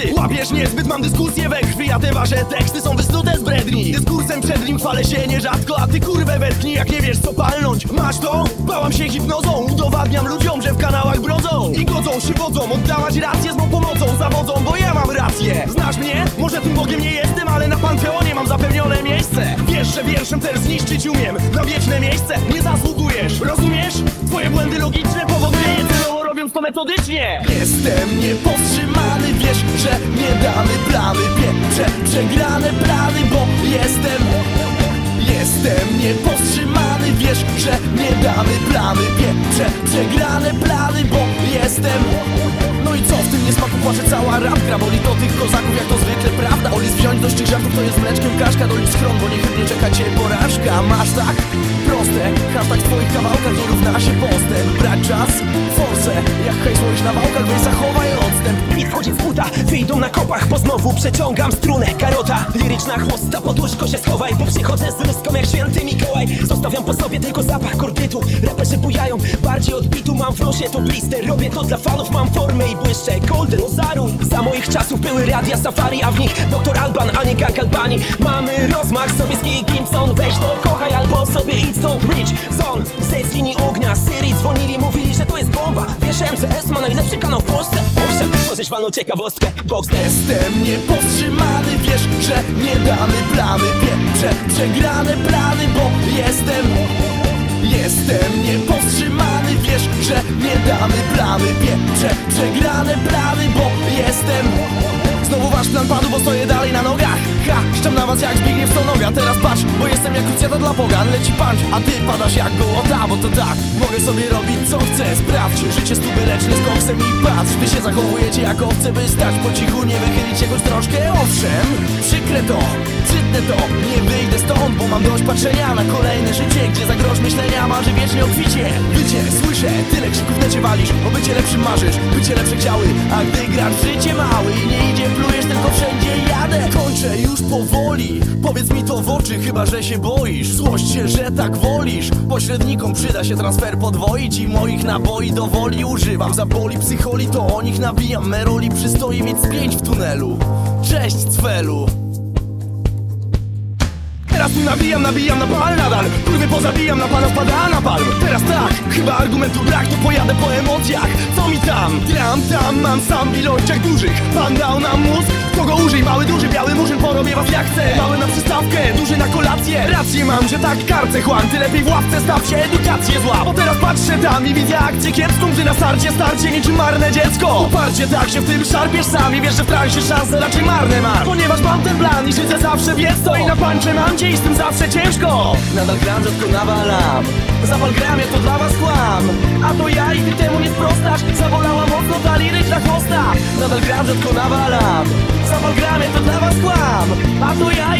ty Łapiesz niezbyt, mam dyskusję we krwi A te wasze teksty są wysnute z bredni. Dyskursem przed nim chwalę się nierzadko A ty kurwę wetknij, jak nie wiesz co palnąć. Masz to? Bałam się hipnozą Udowadniam ludziom, że w kanałach brodzą I godzą się wodzą, oddałaś rację z mą pomocą Zawodzą, bo ja mam rację. Znasz mnie? Może tym Bogiem nie jestem, ale na Panteonie mam zapewnione miejsce. Wiesz, że wierszem też zniszczyć umiem Na wieczne miejsce metodycznie. Jestem niepowstrzymany, wiesz, że nie damy plamy Pieprze przegrane plany, bo jestem Jestem niepowstrzymany, wiesz, że nie damy plamy Pieprze przegrane plany, bo jestem. No i co w tym niesmaku płacze cała rap Boli to tych kozaków jak to zwykle prawda? Olis wziąć dość tych żartów to jest mleczkiem kaszka. Dolić schron, bo niechybnie czeka cię porażka. Masz tak? Proste. Hashtag w twoich kawałkach nie równa się postęp. Brać czas? Forsę. Jak hejsłość na wałkach, weź zachowaj odstęp. Nie wchodzi w buta, wyjdą na kopach Bo znowu przeciągam strunę. Karota, liryczna chłosta Pod łóżko się schowaj, bo przychodzę z lustką Jak święty Mikołaj. Zostawiam po sobie tylko zapach kordytu Raperzy bujają, bardziej odbitu Mam w nosie to blister Robię to dla fanów, mam formę i błyszczę. Golden Ozaru Za moich czasów były radia safari A w nich doktor Alban, a nie gang Mamy rozmach, Sobieski i Gimson Weź to kochaj albo sobie idź stąd Rich, Zon, z linii ognia Syrii dzwonili, mówili, że to jest bomba. Wiesz, MCS ma najlepszy kanał w Polsce. Owszem, orzeźwaną ciekawostkę. Boxer Jestem niepowstrzymany, wiesz, że nie damy plamy. Pieprze przegrane plany, bo jestem Jestem niepowstrzymany, wiesz, że nie damy plamy. Pieprze przegrane plany, bo jestem. Znowu wasz plan padł, bo stoję dalej na nogach Ha, szczem na was jak Zbigniew Stonoga Teraz patrz, bo jestem jak krucjata dla pogan Leci punch, a ty padasz jak gołota Bo to tak, mogę sobie robić co chcę Sprawdź, życie stówy lecz nie z koksem I patrz, wy się zachowujecie jak owce By stać po cichu, nie wychylić jakoś troszkę. Owszem, przykre to, przytnę to. Nie wyjdę stąd, bo mam dość patrzenia Na kolejne życie, gdzie za grosz myślenia Marzy wiecznie o kwicie Bycie, słyszę, tyle krzyków necie walisz O bycie lepszym marzysz, bycie lepsze chciały A gdy grasz życie mały i nie idzie plujesz tylko wszędzie jadę. Kończę już powoli Powiedz mi to w oczy, chyba że się boisz. Złość się, że tak wolisz. Pośrednikom przyda się transfer podwoić I moich naboi do woli używam. Zaboli psycholi, to o nich nabijam. Meroli przystoi mieć pięć w tunelu. Cześć Cwelu Teraz tu nabijam, nabijam na pal nadal Kurwy pozabijam, na pana wpada na palm. Teraz tak, chyba argumentu brak To pojadę po emocjach, co mi tam? Tram tam, mam sam w ilościach dużych. Pan dał nam mózg, kogo użyj? Mały, duży, biały murzyn, porobię was jak chcę. Mały na przystawkę, na kolację Rację mam, że tak karcę chłam. Ty lepiej w ławce staw się, edukację zła. Bo teraz patrzę tam i widzę akcję kiepską Gdy na starcie starcie niczym marne dziecko. Uparcie tak się w tym szarpiesz sam I wiesz, że w transie szanse raczej marne masz. Ponieważ mam ten plan i życie zawsze wiesz co I na pancze mam i z tym zawsze ciężko. Nadal gram, rzadko nawalam. Zapal gramie, to dla was kłam. A to ja i ty temu nie sprostasz. Zabolała mocno ta liryczna chłosta. Nadal gram, rzadko nawalam. Zapal gramie, to dla was kłam. A to ja i